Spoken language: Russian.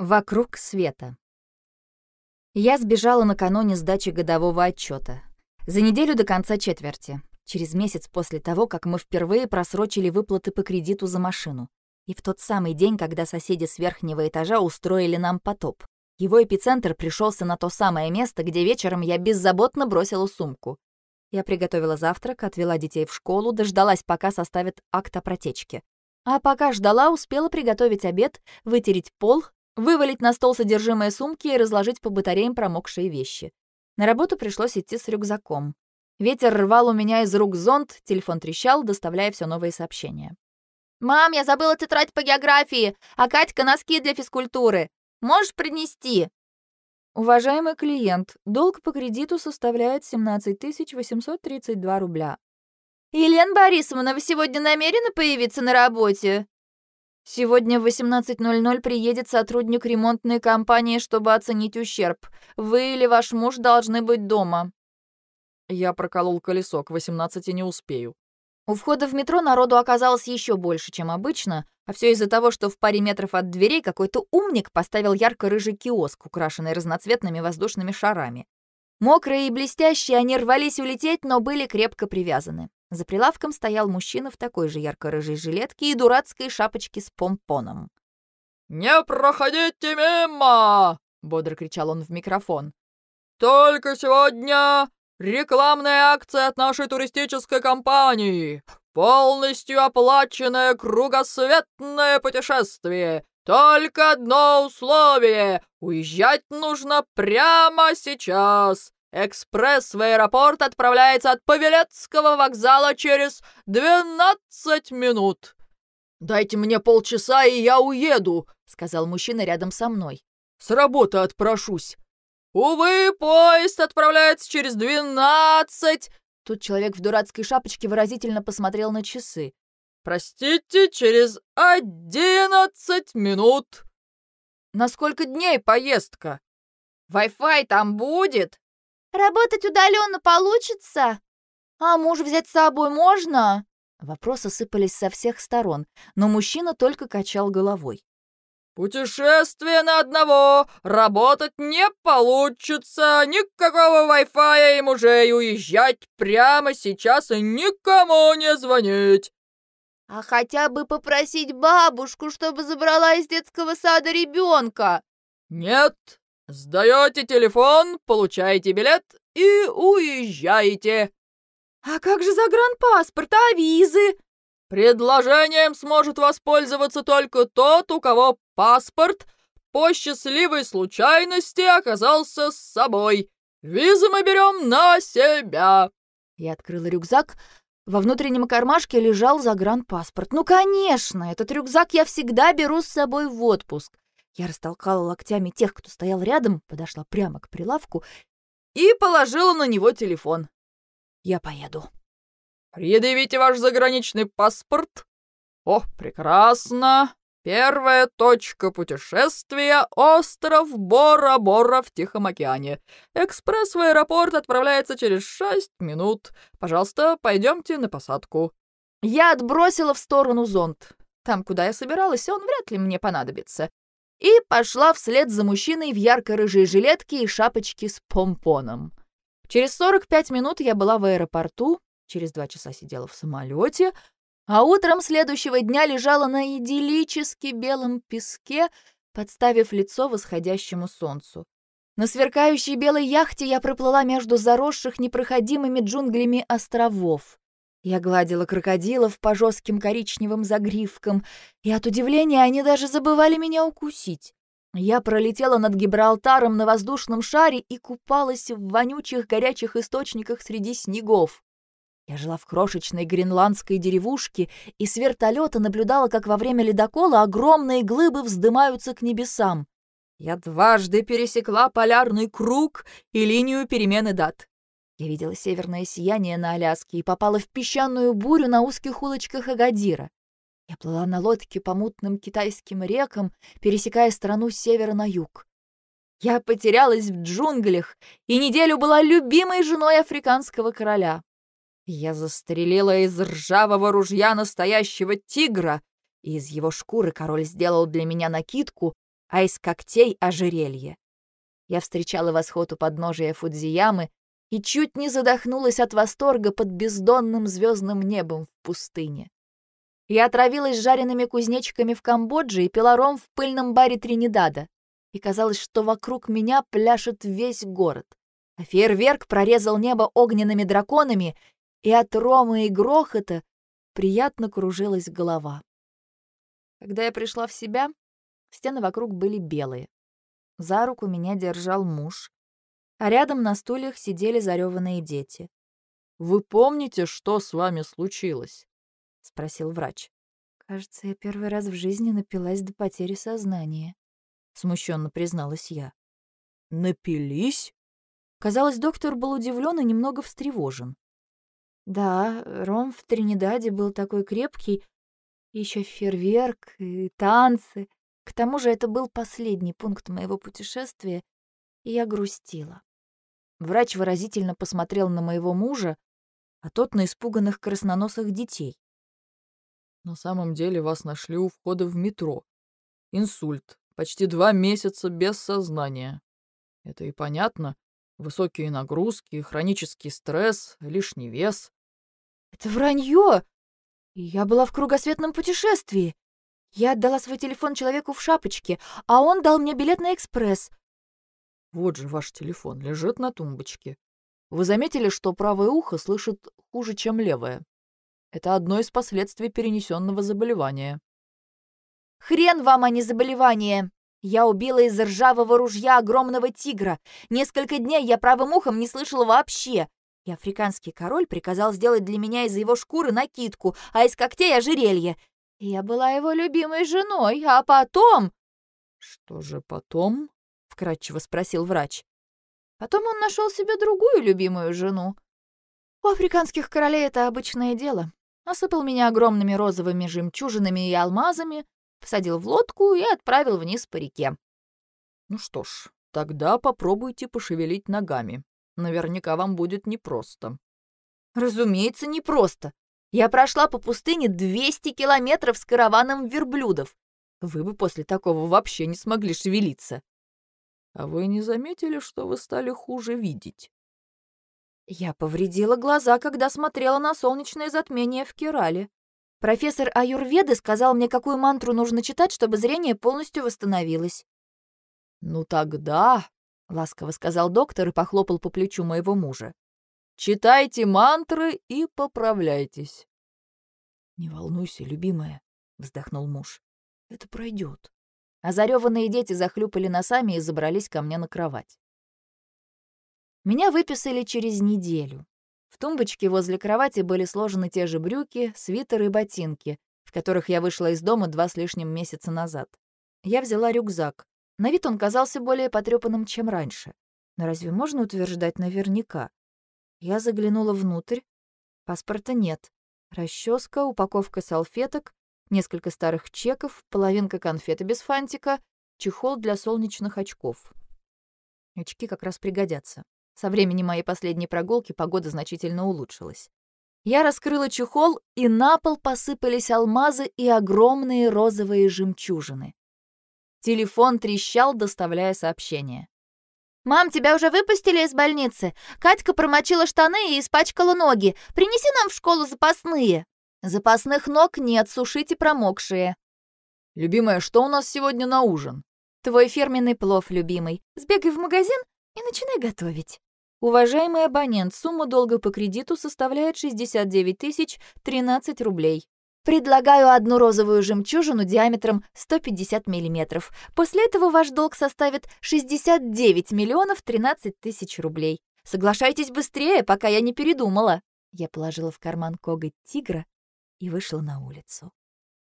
Вокруг света. Я сбежала накануне сдачи годового отчета. За неделю до конца четверти. Через месяц после того, как мы впервые просрочили выплаты по кредиту за машину. И в тот самый день, когда соседи с верхнего этажа устроили нам потоп. Его эпицентр пришелся на то самое место, где вечером я беззаботно бросила сумку. Я приготовила завтрак, отвела детей в школу, дождалась, пока составят акт о протечке. А пока ждала, успела приготовить обед, вытереть пол, вывалить на стол содержимое сумки и разложить по батареям промокшие вещи. На работу пришлось идти с рюкзаком. Ветер рвал у меня из рук зонт, телефон трещал, доставляя все новые сообщения. «Мам, я забыла тетрадь по географии, а Катька носки для физкультуры. Можешь принести?» Уважаемый клиент, долг по кредиту составляет 17 832 рубля. «Елена Борисовна, вы сегодня намерены появиться на работе?» Сегодня в 18.00 приедет сотрудник ремонтной компании, чтобы оценить ущерб. Вы или ваш муж должны быть дома. Я проколол колесо, к 18 не успею. У входа в метро народу оказалось еще больше, чем обычно, а все из-за того, что в паре метров от дверей какой-то умник поставил ярко-рыжий киоск, украшенный разноцветными воздушными шарами. Мокрые и блестящие они рвались улететь, но были крепко привязаны. За прилавком стоял мужчина в такой же ярко-рыжей жилетке и дурацкой шапочке с помпоном. «Не проходите мимо!» — бодро кричал он в микрофон. «Только сегодня рекламная акция от нашей туристической компании. Полностью оплаченное кругосветное путешествие. Только одно условие — уезжать нужно прямо сейчас. Экспресс в аэропорт отправляется от Павелецкого вокзала через 12 минут. «Дайте мне полчаса, и я уеду», — сказал мужчина рядом со мной. «С работы отпрошусь». «Увы, поезд отправляется через двенадцать...» Тут человек в дурацкой шапочке выразительно посмотрел на часы. «Простите, через одиннадцать минут». «На сколько дней поездка?» «Вай-фай там будет?» Работать удаленно получится? А муж взять с собой можно? Вопросы сыпались со всех сторон, но мужчина только качал головой. «Путешествие на одного! Работать не получится! Никакого Wi-Fi и мужей! Уезжать прямо сейчас и никому не звонить!» «А хотя бы попросить бабушку, чтобы забрала из детского сада ребенка!» «Нет, Сдаете телефон, получаете билет и уезжаете. А как же загранпаспорт, а визы? Предложением сможет воспользоваться только тот, у кого паспорт по счастливой случайности оказался с собой. Визы мы берем на себя. Я открыла рюкзак. Во внутреннем кармашке лежал загранпаспорт. Ну, конечно, этот рюкзак я всегда беру с собой в отпуск. Я растолкала локтями тех, кто стоял рядом, подошла прямо к прилавку и положила на него телефон. «Я поеду». «Предъявите ваш заграничный паспорт». «О, прекрасно. Первая точка путешествия — остров Бора-Бора в Тихом океане. Экспресс в аэропорт отправляется через шесть минут. Пожалуйста, пойдемте на посадку». Я отбросила в сторону зонт. Там, куда я собиралась, он вряд ли мне понадобится и пошла вслед за мужчиной в ярко-рыжей жилетке и шапочке с помпоном. Через 45 минут я была в аэропорту, через два часа сидела в самолете, а утром следующего дня лежала на идиллически белом песке, подставив лицо восходящему солнцу. На сверкающей белой яхте я проплыла между заросших непроходимыми джунглями островов. Я гладила крокодилов по жестким коричневым загривкам, и от удивления они даже забывали меня укусить. Я пролетела над Гибралтаром на воздушном шаре и купалась в вонючих горячих источниках среди снегов. Я жила в крошечной гренландской деревушке и с вертолета наблюдала, как во время ледокола огромные глыбы вздымаются к небесам. Я дважды пересекла полярный круг и линию перемены дат. Я видела северное сияние на Аляске и попала в песчаную бурю на узких улочках Агадира. Я плыла на лодке по мутным китайским рекам, пересекая страну с севера на юг. Я потерялась в джунглях и неделю была любимой женой африканского короля. Я застрелила из ржавого ружья настоящего тигра, и из его шкуры король сделал для меня накидку, а из когтей — ожерелье. Я встречала восход у подножия Фудзиямы и чуть не задохнулась от восторга под бездонным звездным небом в пустыне. Я отравилась жареными кузнечиками в Камбодже и пила ром в пыльном баре Тринидада. И казалось, что вокруг меня пляшет весь город. А фейерверк прорезал небо огненными драконами, и от рома и грохота приятно кружилась голова. Когда я пришла в себя, стены вокруг были белые. За руку меня держал муж, а рядом на стульях сидели зареванные дети. «Вы помните, что с вами случилось?» — спросил врач. «Кажется, я первый раз в жизни напилась до потери сознания», — смущенно призналась я. «Напились?» Казалось, доктор был удивлен и немного встревожен. «Да, ром в Тринидаде был такой крепкий, еще фейерверк и танцы. К тому же это был последний пункт моего путешествия, и я грустила. Врач выразительно посмотрел на моего мужа, а тот на испуганных красноносых детей. На самом деле вас нашли у входа в метро. Инсульт. Почти два месяца без сознания. Это и понятно. Высокие нагрузки, хронический стресс, лишний вес. Это вранье! Я была в кругосветном путешествии. Я отдала свой телефон человеку в шапочке, а он дал мне билет на экспресс. Вот же ваш телефон лежит на тумбочке. Вы заметили, что правое ухо слышит хуже, чем левое? Это одно из последствий перенесенного заболевания. Хрен вам, а не заболевание! Я убила из ржавого ружья огромного тигра. Несколько дней я правым ухом не слышала вообще. И африканский король приказал сделать для меня из его шкуры накидку, а из когтей ожерелье. Я была его любимой женой, а потом... «Что же потом?» — вкратчиво спросил врач. Потом он нашел себе другую любимую жену. У африканских королей это обычное дело осыпал меня огромными розовыми жемчужинами и алмазами, посадил в лодку и отправил вниз по реке. «Ну что ж, тогда попробуйте пошевелить ногами. Наверняка вам будет непросто». «Разумеется, непросто. Я прошла по пустыне 200 километров с караваном верблюдов. Вы бы после такого вообще не смогли шевелиться». «А вы не заметили, что вы стали хуже видеть?» Я повредила глаза, когда смотрела на солнечное затмение в Керале. Профессор Аюрведы сказал мне, какую мантру нужно читать, чтобы зрение полностью восстановилось. «Ну тогда», — ласково сказал доктор и похлопал по плечу моего мужа, «читайте мантры и поправляйтесь». «Не волнуйся, любимая», — вздохнул муж. «Это пройдет». Озареванные дети захлюпали носами и забрались ко мне на кровать. Меня выписали через неделю. В тумбочке возле кровати были сложены те же брюки, свитер и ботинки, в которых я вышла из дома два с лишним месяца назад. Я взяла рюкзак. На вид он казался более потрёпанным, чем раньше. Но разве можно утверждать наверняка? Я заглянула внутрь. Паспорта нет. Расческа, упаковка салфеток, несколько старых чеков, половинка конфеты без фантика, чехол для солнечных очков. Очки как раз пригодятся. Со времени моей последней прогулки погода значительно улучшилась. Я раскрыла чехол, и на пол посыпались алмазы и огромные розовые жемчужины. Телефон трещал, доставляя сообщение. «Мам, тебя уже выпустили из больницы? Катька промочила штаны и испачкала ноги. Принеси нам в школу запасные». «Запасных ног нет, сушите промокшие». «Любимая, что у нас сегодня на ужин?» «Твой фирменный плов, любимый. Сбегай в магазин и начинай готовить». Уважаемый абонент, сумма долга по кредиту составляет 69 тысяч 13 рублей. Предлагаю одну розовую жемчужину диаметром 150 миллиметров. После этого ваш долг составит 69 миллионов 13 тысяч рублей. Соглашайтесь быстрее, пока я не передумала. Я положила в карман коготь тигра и вышла на улицу.